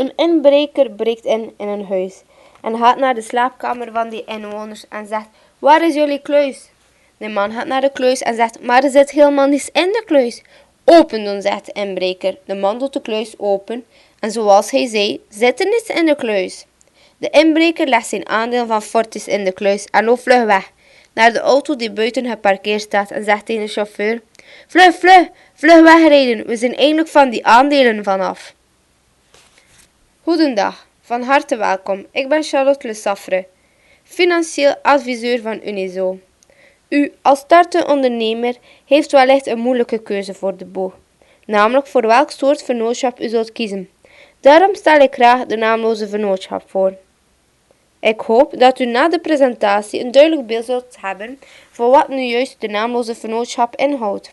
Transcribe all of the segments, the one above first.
Een inbreker breekt in in een huis en gaat naar de slaapkamer van die inwoners en zegt: Waar is jullie kluis? De man gaat naar de kluis en zegt: Maar er zit helemaal niets in de kluis. Open dan, zegt de inbreker. De man doet de kluis open en zoals hij zei, zit er niets in de kluis. De inbreker legt zijn aandeel van Fortis in de kluis en loopt vlug weg naar de auto die buiten geparkeerd staat en zegt tegen de chauffeur: Vlug, vlug, vlug wegrijden, we zijn eindelijk van die aandelen vanaf. Goedendag, van harte welkom. Ik ben Charlotte Le Saffre, financieel adviseur van Unizo. U als startende ondernemer heeft wellicht een moeilijke keuze voor de boeg, namelijk voor welk soort vennootschap u zult kiezen. Daarom stel ik graag de naamloze vennootschap voor. Ik hoop dat u na de presentatie een duidelijk beeld zult hebben van wat nu juist de naamloze vennootschap inhoudt.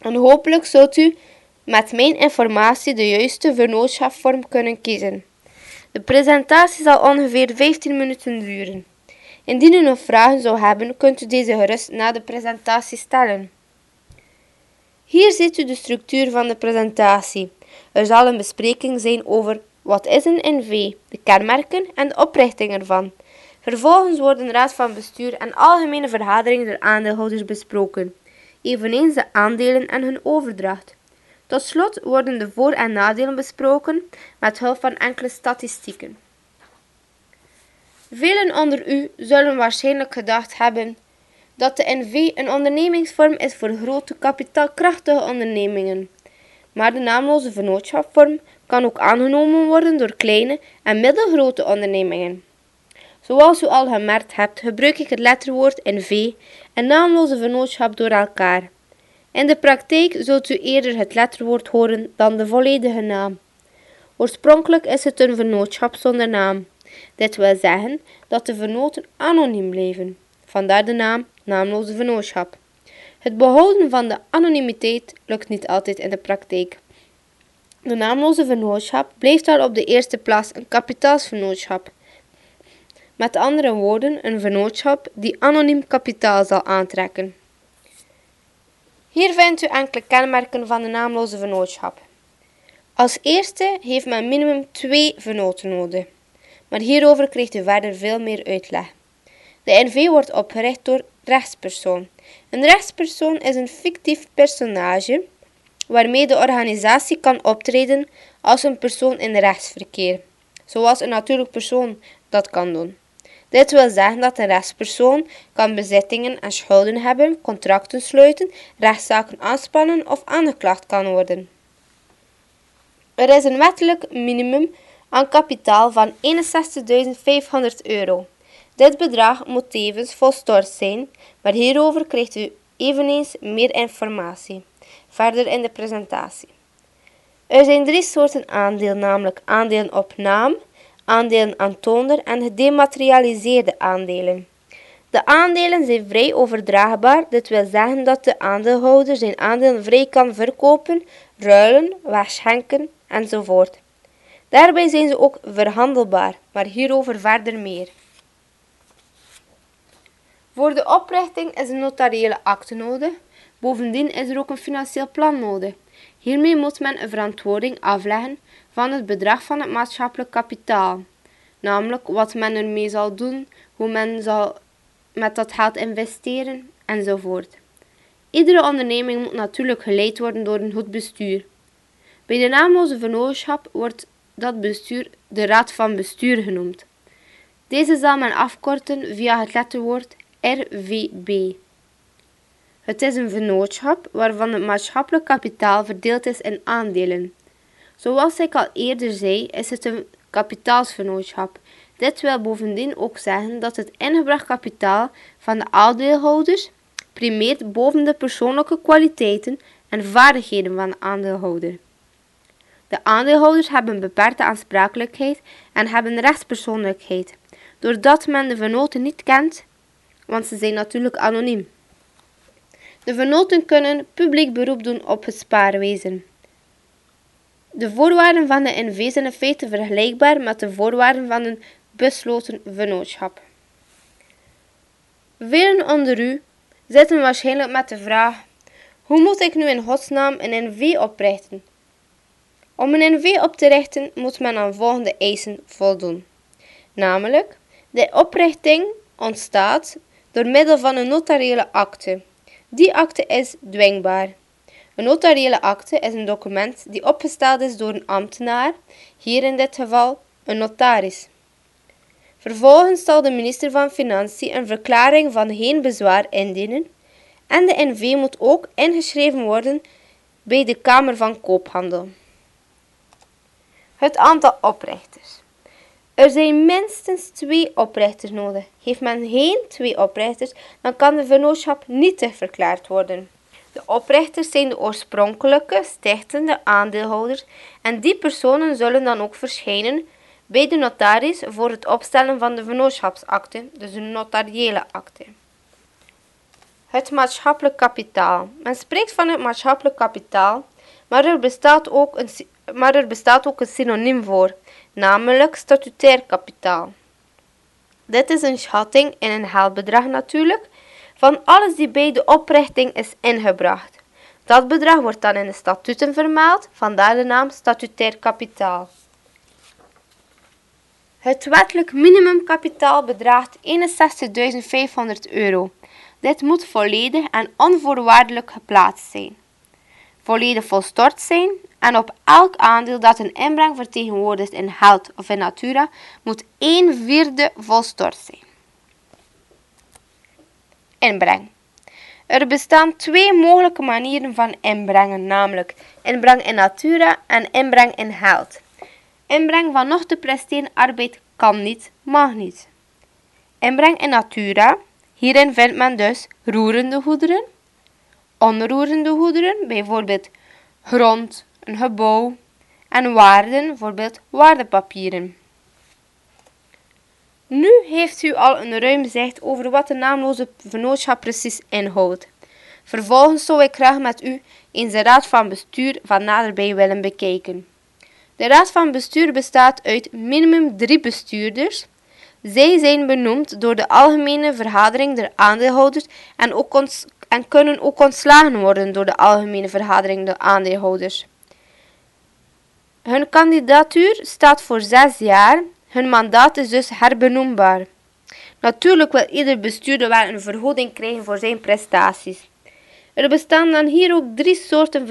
En hopelijk zult u met mijn informatie de juiste vennootschapvorm kunnen kiezen. De presentatie zal ongeveer 15 minuten duren. Indien u nog vragen zou hebben, kunt u deze gerust na de presentatie stellen. Hier ziet u de structuur van de presentatie. Er zal een bespreking zijn over wat is een NV, de kenmerken en de oprichting ervan. Vervolgens worden de raad van bestuur en algemene vergaderingen der aandeelhouders besproken, eveneens de aandelen en hun overdracht. Tot slot worden de voor- en nadelen besproken met hulp van enkele statistieken. Velen onder u zullen waarschijnlijk gedacht hebben dat de NV een ondernemingsvorm is voor grote kapitaalkrachtige ondernemingen. Maar de naamloze vennootschapvorm kan ook aangenomen worden door kleine en middelgrote ondernemingen. Zoals u al gemerkt hebt, gebruik ik het letterwoord NV en naamloze vennootschap door elkaar. In de praktijk zult u eerder het letterwoord horen dan de volledige naam. Oorspronkelijk is het een vennootschap zonder naam. Dit wil zeggen dat de vernoten anoniem blijven. Vandaar de naam naamloze vennootschap. Het behouden van de anonimiteit lukt niet altijd in de praktijk. De naamloze vennootschap blijft al op de eerste plaats een kapitaalsvennootschap. Met andere woorden, een vennootschap die anoniem kapitaal zal aantrekken. Hier vindt u enkele kenmerken van de naamloze vennootschap. Als eerste heeft men minimum twee vennoten nodig, maar hierover krijgt u verder veel meer uitleg. De NV wordt opgericht door rechtspersoon. Een rechtspersoon is een fictief personage waarmee de organisatie kan optreden als een persoon in rechtsverkeer, zoals een natuurlijk persoon dat kan doen. Dit wil zeggen dat een rechtspersoon kan bezittingen en schulden hebben, contracten sluiten, rechtszaken aanspannen of aangeklaagd kan worden. Er is een wettelijk minimum aan kapitaal van 61.500 euro. Dit bedrag moet tevens volstort zijn, maar hierover krijgt u eveneens meer informatie verder in de presentatie. Er zijn drie soorten aandeel, namelijk aandelen op naam, aandelen aan toonder en gedematerialiseerde aandelen. De aandelen zijn vrij overdraagbaar, dit wil zeggen dat de aandeelhouder zijn aandelen vrij kan verkopen, ruilen, wegschenken enzovoort. Daarbij zijn ze ook verhandelbaar, maar hierover verder meer. Voor de oprichting is een notariële akte nodig. Bovendien is er ook een financieel plan nodig. Hiermee moet men een verantwoording afleggen van het bedrag van het maatschappelijk kapitaal, namelijk wat men ermee zal doen, hoe men zal met dat geld investeren enzovoort. Iedere onderneming moet natuurlijk geleid worden door een goed bestuur. Bij de naamloze vennootschap wordt dat bestuur de raad van bestuur genoemd. Deze zal men afkorten via het letterwoord RVB. Het is een vennootschap waarvan het maatschappelijk kapitaal verdeeld is in aandelen. Zoals ik al eerder zei, is het een kapitaalsvennootschap. Dit wil bovendien ook zeggen dat het ingebracht kapitaal van de aandeelhouders primeert boven de persoonlijke kwaliteiten en vaardigheden van de aandeelhouder. De aandeelhouders hebben beperkte aansprakelijkheid en hebben rechtspersoonlijkheid, doordat men de vernoten niet kent, want ze zijn natuurlijk anoniem. De vernoten kunnen publiek beroep doen op het spaarwezen. De voorwaarden van de NV zijn in feite vergelijkbaar met de voorwaarden van een besloten vennootschap. Velen onder u zitten waarschijnlijk met de vraag: hoe moet ik nu in godsnaam een NV oprichten? Om een NV op te richten moet men aan volgende eisen voldoen. Namelijk, de oprichting ontstaat door middel van een notariële akte. Die akte is dwingbaar. Een notariële akte is een document die opgesteld is door een ambtenaar, hier in dit geval een notaris. Vervolgens zal de minister van Financiën een verklaring van geen bezwaar indienen en de NV moet ook ingeschreven worden bij de Kamer van Koophandel. Het aantal oprichters. Er zijn minstens twee oprichters nodig. Heeft men geen twee oprichters, dan kan de vennootschap niet verklaard worden. De oprichters zijn de oorspronkelijke stichtende aandeelhouders en die personen zullen dan ook verschijnen bij de notaris voor het opstellen van de vennootschapsakte, dus een notariële akte. Het maatschappelijk kapitaal. Men spreekt van het maatschappelijk kapitaal, maar er bestaat ook een, maar er bestaat ook een synoniem voor, namelijk statutair kapitaal. Dit is een schatting in een geldbedrag natuurlijk, van alles die bij de oprichting is ingebracht. Dat bedrag wordt dan in de statuten vermeld, vandaar de naam statutair kapitaal. Het wettelijk minimumkapitaal bedraagt 61.500 euro. Dit moet volledig en onvoorwaardelijk geplaatst zijn. Volledig volstort zijn en op elk aandeel dat een inbreng vertegenwoordigt in geld of in natura moet 1 vierde volstort zijn. Inbreng. Er bestaan twee mogelijke manieren van inbrengen, namelijk inbreng in natura en inbreng in geld. Inbreng van nog te presteren arbeid kan niet, mag niet. Inbreng in natura. Hierin vindt men dus roerende goederen, onroerende goederen, bijvoorbeeld grond, een gebouw, en waarden, bijvoorbeeld waardepapieren. Nu heeft u al een ruim zicht over wat de naamloze vennootschap precies inhoudt. Vervolgens zou ik graag met u eens de raad van bestuur van naderbij willen bekijken. De raad van bestuur bestaat uit minimum drie bestuurders. Zij zijn benoemd door de algemene vergadering der aandeelhouders en, ook en kunnen ook ontslagen worden door de algemene vergadering der aandeelhouders. Hun kandidatuur staat voor zes jaar. Hun mandaat is dus herbenoembaar. Natuurlijk wil ieder bestuurder wel een vergoeding krijgen voor zijn prestaties. Er bestaan dan hier ook drie soorten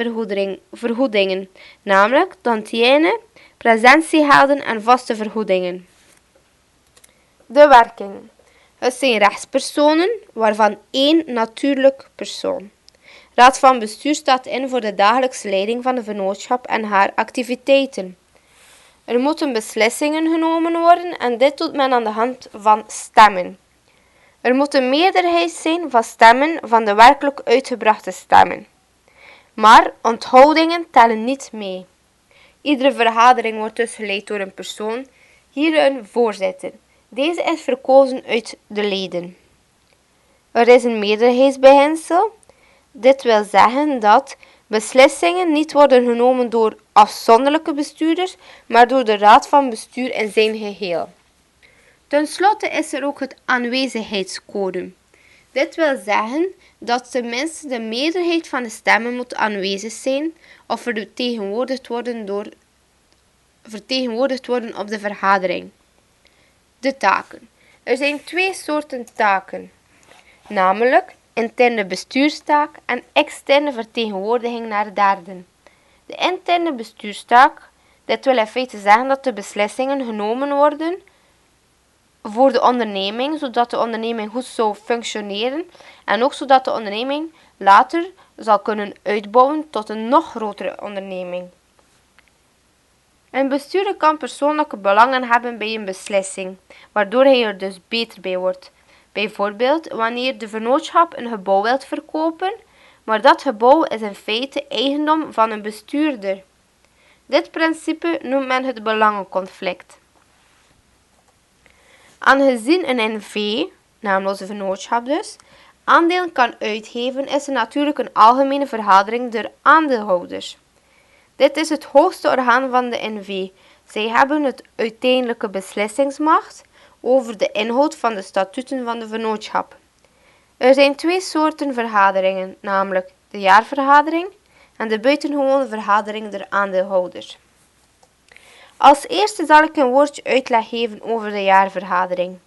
vergoedingen, namelijk tantiene, presentiegelden en vaste vergoedingen. De werking. Het zijn rechtspersonen, waarvan één natuurlijk persoon. Raad van bestuur staat in voor de dagelijkse leiding van de vennootschap en haar activiteiten. Er moeten beslissingen genomen worden en dit doet men aan de hand van stemmen. Er moet een meerderheid zijn van stemmen van de werkelijk uitgebrachte stemmen. Maar onthoudingen tellen niet mee. Iedere vergadering wordt dus geleid door een persoon, hier een voorzitter. Deze is verkozen uit de leden. Er is een meerderheidsbeginsel. Dit wil zeggen dat beslissingen niet worden genomen door afzonderlijke bestuurders, maar door de raad van bestuur in zijn geheel. Ten slotte is er ook het aanwezigheidsquorum. Dit wil zeggen dat tenminste de meerderheid van de stemmen moet aanwezig zijn of vertegenwoordigd worden, door, vertegenwoordigd worden op de vergadering. De taken. Er zijn twee soorten taken, namelijk interne bestuurstaak en externe vertegenwoordiging naar derden. De interne bestuurstaak, dit wil in feite zeggen dat de beslissingen genomen worden voor de onderneming, zodat de onderneming goed zou functioneren en ook zodat de onderneming later zal kunnen uitbouwen tot een nog grotere onderneming. Een bestuurder kan persoonlijke belangen hebben bij een beslissing, waardoor hij er dus beter bij wordt. Bijvoorbeeld wanneer de vennootschap een gebouw wilt verkopen, maar dat gebouw is in feite eigendom van een bestuurder. Dit principe noemt men het belangenconflict. Aangezien een NV, naamloze vennootschap dus, aandelen kan uitgeven, is er natuurlijk een algemene vergadering der aandeelhouders. Dit is het hoogste orgaan van de NV. Zij hebben het uiteindelijke beslissingsmacht over de inhoud van de statuten van de vennootschap. Er zijn twee soorten vergaderingen, namelijk de jaarvergadering en de buitengewone vergadering der aandeelhouders. Als eerste zal ik een woordje uitleg geven over de jaarvergadering.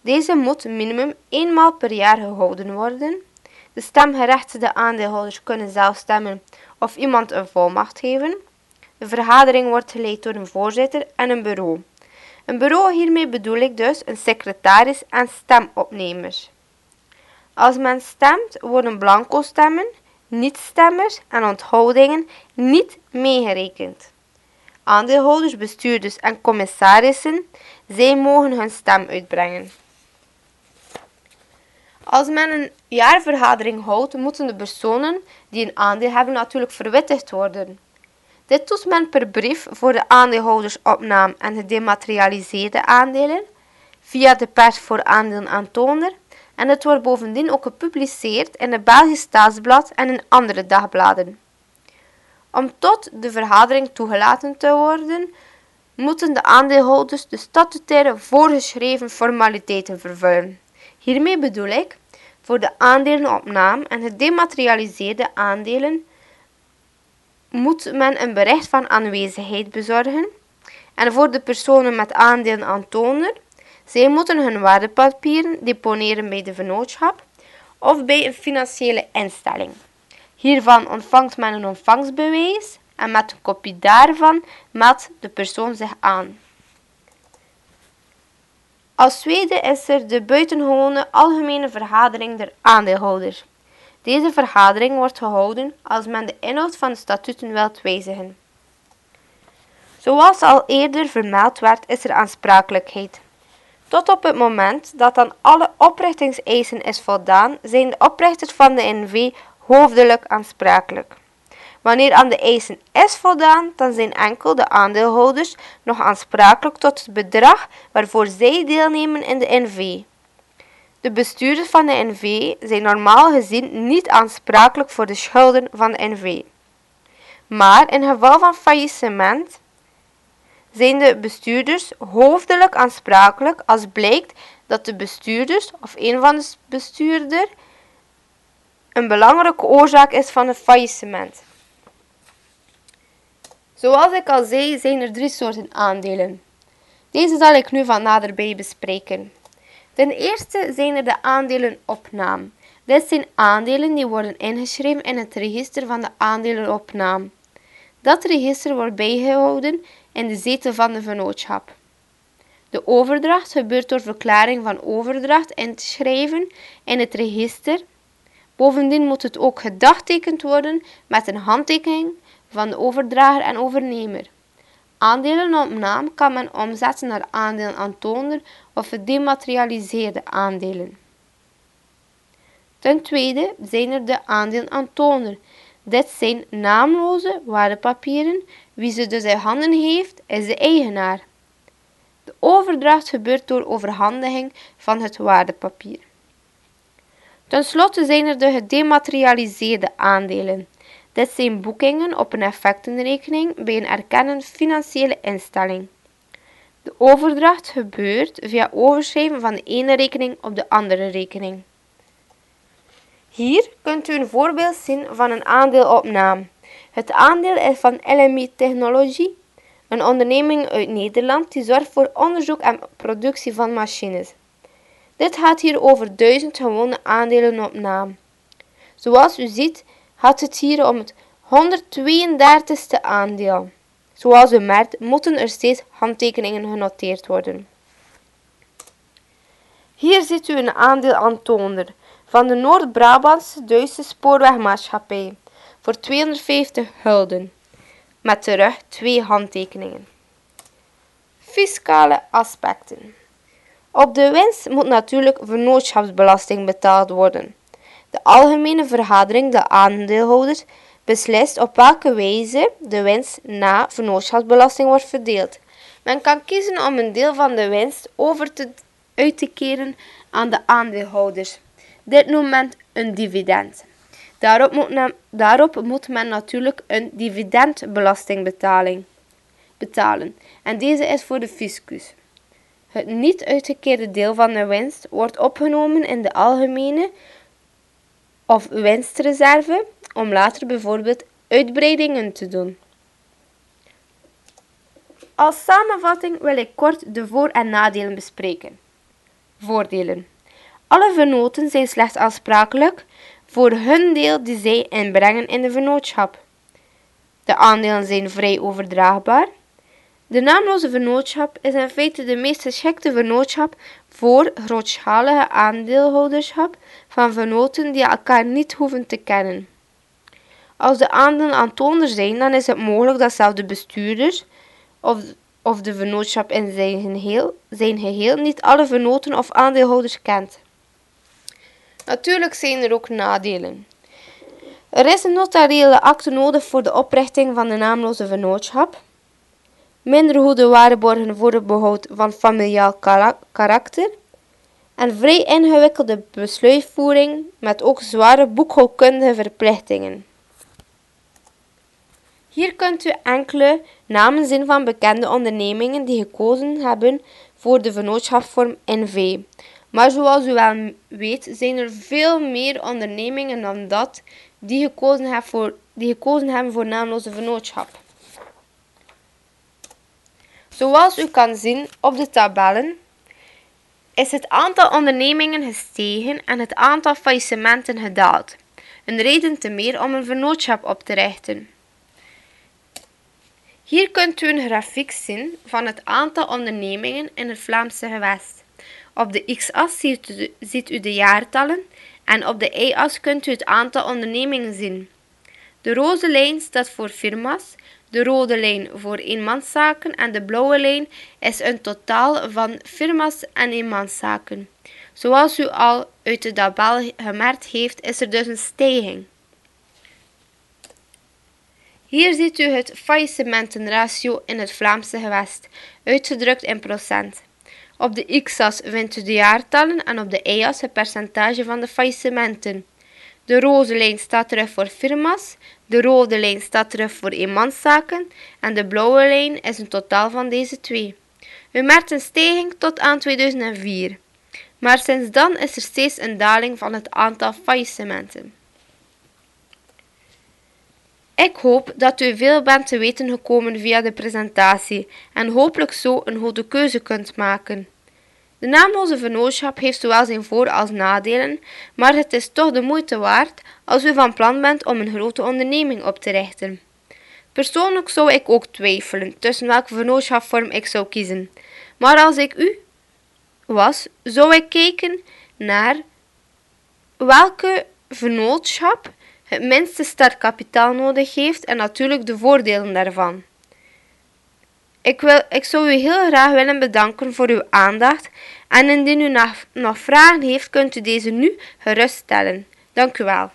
Deze moet minimum eenmaal per jaar gehouden worden. De stemgerechtigde aandeelhouders kunnen zelf stemmen of iemand een volmacht geven. De vergadering wordt geleid door een voorzitter en een bureau. Een bureau hiermee bedoel ik dus een secretaris en stemopnemers. Als men stemt worden blanco stemmen, niet-stemmers en onthoudingen niet meegerekend. Aandeelhouders, bestuurders en commissarissen, zij mogen hun stem uitbrengen. Als men een jaarvergadering houdt, moeten de personen die een aandeel hebben natuurlijk verwittigd worden. Dit doet men per brief voor de aandeelhoudersopname en gedematerialiseerde aandelen, via de pers voor aandelen aantoner en het wordt bovendien ook gepubliceerd in het Belgisch Staatsblad en in andere dagbladen. Om tot de vergadering toegelaten te worden, moeten de aandeelhouders de statutaire voorgeschreven formaliteiten vervullen. Hiermee bedoel ik voor de aandelenopname en gedematerialiseerde aandelen moet men een bericht van aanwezigheid bezorgen. En voor de personen met aandelen aantoner, zij moeten hun waardepapieren deponeren bij de vennootschap of bij een financiële instelling. Hiervan ontvangt men een ontvangstbewijs en met een kopie daarvan meldt de persoon zich aan. Als tweede is er de buitengewone algemene vergadering der aandeelhouders. Deze vergadering wordt gehouden als men de inhoud van de statuten wilt wijzigen. Zoals al eerder vermeld werd, is er aansprakelijkheid. Tot op het moment dat aan alle oprichtingseisen is voldaan, zijn de oprichters van de NV hoofdelijk aansprakelijk. Wanneer aan de eisen is voldaan, dan zijn enkel de aandeelhouders nog aansprakelijk tot het bedrag waarvoor zij deelnemen in de NV. De bestuurders van de NV zijn normaal gezien niet aansprakelijk voor de schulden van de NV. Maar in geval van faillissement zijn de bestuurders hoofdelijk aansprakelijk als blijkt dat de bestuurders of een van de bestuurder een belangrijke oorzaak is van het faillissement. Zoals ik al zei, zijn er drie soorten aandelen. Deze zal ik nu van naderbij bespreken. Ten eerste zijn er de aandelenopname. Dit zijn aandelen die worden ingeschreven in het register van de aandelenopname. Dat register wordt bijgehouden in de zetel van de vennootschap. De overdracht gebeurt door verklaring van overdracht in te schrijven in het register. Bovendien moet het ook gedagtekend worden met een handtekening van de overdrager en overnemer. Aandelenopname kan men omzetten naar aandelen aantoner of gedematerialiseerde aandelen. Ten tweede zijn er de aandelen aantoner. Dit zijn naamloze waardepapieren. Wie ze dus in handen heeft, is de eigenaar. De overdracht gebeurt door overhandiging van het waardepapier. Ten slotte zijn er de gedematerialiseerde aandelen. Dit zijn boekingen op een effectenrekening bij een erkende financiële instelling. De overdracht gebeurt via overschrijven van de ene rekening op de andere rekening. Hier kunt u een voorbeeld zien van een aandeelopname. Het aandeel is van LMI Technologie, een onderneming uit Nederland die zorgt voor onderzoek en productie van machines. Dit gaat hier over duizend gewone aandelenopname. Zoals u ziet gaat het hier om het 132ste aandeel. Zoals u merkt moeten er steeds handtekeningen genoteerd worden. Hier ziet u een aandeel aantoner van de Noord-Brabantse Duitse spoorwegmaatschappij voor 250 gulden, met terug twee handtekeningen. Fiscale aspecten. Op de winst moet natuurlijk vennootschapsbelasting betaald worden. De algemene vergadering de aandeelhouders beslist op welke wijze de winst na vennootschapsbelasting wordt verdeeld. Men kan kiezen om een deel van de winst over te, uit te keren aan de aandeelhouders. Dit noemt men een dividend. Daarop moet, men, daarop moet men natuurlijk een dividendbelasting betalen. En deze is voor de fiscus. Het niet uitgekeerde deel van de winst wordt opgenomen in de algemene of winstreserve om later bijvoorbeeld uitbreidingen te doen. Als samenvatting wil ik kort de voor- en nadelen bespreken. Voordelen. Alle vernoten zijn slechts aansprakelijk voor hun deel die zij inbrengen in de vernootschap. De aandelen zijn vrij overdraagbaar. De naamloze vernootschap is in feite de meest geschikte vernootschap voor grootschalige aandeelhouderschap van vernoten die elkaar niet hoeven te kennen. Als de aandelen aantoonbaar zijn, dan is het mogelijk dat zelfs de bestuurders of, of de vernootschap in zijn geheel, zijn geheel niet alle vernoten of aandeelhouders kent. Natuurlijk zijn er ook nadelen. Er is een notariële akte nodig voor de oprichting van de naamloze vernootschap. Minder goede waarborgen voor het behoud van familiaal karakter. En vrij ingewikkelde besluitvoering met ook zware boekhoudkundige verplichtingen. Hier kunt u enkele namen zien van bekende ondernemingen die gekozen hebben voor de vernootschapsvorm NV. Maar zoals u wel weet zijn er veel meer ondernemingen dan dat die gekozen, hebben voor, die gekozen hebben voor naamloze vernootschap. Zoals u kan zien op de tabellen is het aantal ondernemingen gestegen en het aantal faillissementen gedaald. Een reden te meer om een vernootschap op te richten. Hier kunt u een grafiek zien van het aantal ondernemingen in het Vlaamse gewest. Op de x-as ziet u de jaartallen en op de y-as kunt u het aantal ondernemingen zien. De roze lijn staat voor firma's, de rode lijn voor eenmanszaken en de blauwe lijn is een totaal van firma's en eenmanszaken. Zoals u al uit de tabel gemerkt heeft, is er dus een stijging. Hier ziet u het faillissementenratio in het Vlaamse gewest, uitgedrukt in procent. Op de x-as vindt u de jaartallen en op de y-as het percentage van de faillissementen. De roze lijn staat terug voor firma's, de rode lijn staat terug voor eenmanszaken en de blauwe lijn is een totaal van deze twee. U merkt een stijging tot aan 2004, maar sinds dan is er steeds een daling van het aantal faillissementen. Ik hoop dat u veel bent te weten gekomen via de presentatie en hopelijk zo een goede keuze kunt maken. De naamloze vernootschap heeft zowel zijn voor- als nadelen, maar het is toch de moeite waard als u van plan bent om een grote onderneming op te richten. Persoonlijk zou ik ook twijfelen tussen welke vernootschapvorm ik zou kiezen, maar als ik u was, zou ik kijken naar welke vernootschap het minste startkapitaal nodig heeft en natuurlijk de voordelen daarvan. Ik, wil, ik zou u heel graag willen bedanken voor uw aandacht en indien u nog, vragen heeft, kunt u deze nu gerust stellen. Dank u wel.